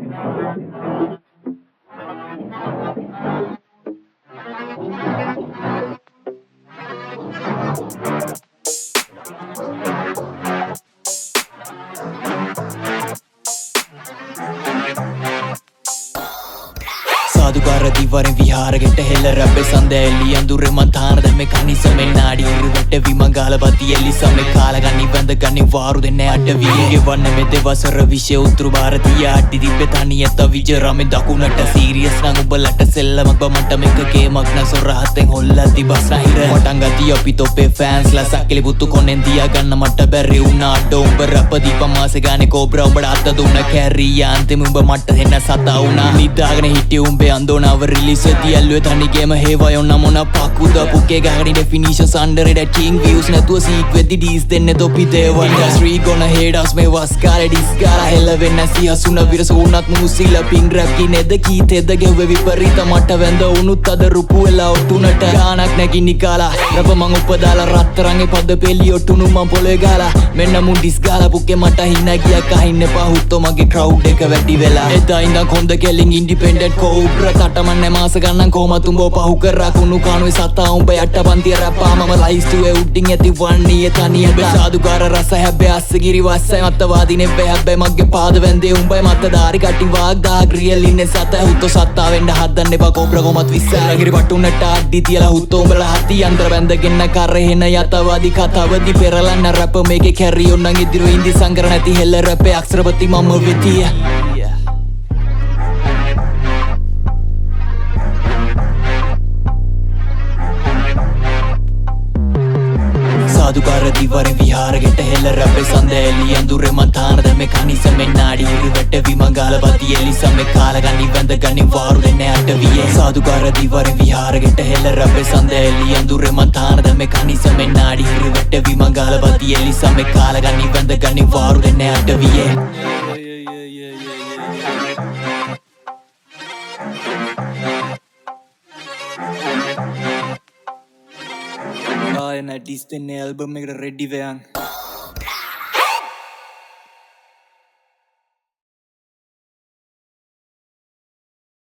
Thank you. සාධකාර දිවරෙන් විහාරගෙට හෙල්ල රැබෙ සඳ එල්ලි අඳුර මන්තාන දැම කනිසමෙන් නාඩි ඉරුවට විමංගාලපති එල්ලි සම කාලගනි බඳ ගනි වාරු දෙන්න අටවීගේ වන්න මෙත වසර විශය උතුරු භාරතිය අටි තිබෙ තනි ඇත විජරම දකුණට සීරියස් නං උබලට සෙල්ලමක් බමට මෙකගේ මක්න සොරහතෙන් හොල්ල තිබස්නහිර මටන්ගති අපි තොපේ ෆෑන්ස්ල සක්කලි පුත්තු කොනෙන් තියා ගන්න මට බැරි වුණාට උඹ රපදී පමාස ගාන කෝබ්‍ර ඔබට අත්ත දුන්න කැරී අන්තිම උඹ මට එන්න සතා වුණා. නිදාගෙන හිටිය උඹේ අන්දෝනාව රිලිස තියල්ලුව තනිගේම හේවා ඔන්න මොන පකුද පුකේ ගහනි ඩෙෆිනිෂන් සන්ඩරට ටිං වියස් නැතුව සීක් වෙදි ඩීස් දෙන්න තොපි දේවන්ට ශ්‍රී ගොන හේඩස් මේ වස්කාර ඩිස්කාර හෙල්ල වෙන්න සිහසුන විරස උනත් මුසිල්ල පින් රැකි නෙද කීතෙද ගෙව විපරීත මට වැඳ උනුත් අද රුපු වෙලා ඔටුනට ගානක් නැගි නිකාලා. රප මං උපදාලා රත්තරන්ගේ පද පෙල්ලි ඔටුනු මං පොලේ ගාලා. මෙන්න මුන් ඩිස් ගාලා පුකේ මට හින්න ගිය කහින්න පහුත්තෝ මගේ ක්‍රවුඩ් එක වැඩි වෙලා. එදා ඉඳන් කොන්ද කෙලින් ඉන්ඩිපෙන්ඩන්ට් කෝබ්‍ර කටමන්න මාස ගන්නන් කොහමත් උඹ පහු කරා. කුණු කානුවේ සතා උඹ යට පන්තිය රැප්පා. මම ලයිස්තුවේ උඩින් ඇති වන්නේ තනිය බෑ. සාදුකාර රස හැබැයි අස්සගිරි වස්සයි. මත්තවාදී නෙවෙයි හැබැයි මගේ පාද වැන්දේ උඹයි. මත්ත දාරි කටි වාග් දා ග්‍රියල් ඉන්නේ සත. හුත්තෝ සත්තා වෙන්න හදන්න එපා කෝබ්‍ර කොමත් විස්සාගිරි පටුන්නට අඩි තියලා හුත්තෝ උඹලා හති යන්ත්‍ර බැඳගෙන කරහෙන යතවාදී කතාවදී පෙරලන්න රැප. මේකේ කැරි ඔන්නන් ඉදිරියේ ඉන්දි සංකර නැති හෙල්ල රැපේ. අක්ෂරපති මම වෙතිය සාධකාර දිවරෙන් විහාරගෙට හෙල්ල රැපේ සඳ එලි අඳුර මතාන දැම කනිසමෙන් නාඩි ඉරුවට විමංගාලපති එලි සම කාලගනි වැඳ ගනි වාරු දෙන්න අටවිය සාධකාර දිවරෙන් විහාරගෙට හෙල්ල රැපේ සඳ එලි අඳුර මතාන දැම කනිසමෙන් නාඩි ඉරුවට විමංගාලපති එලි සම කාලගනි වැඳ ගනි වාරු දෙන්න at least in the album, make it ready.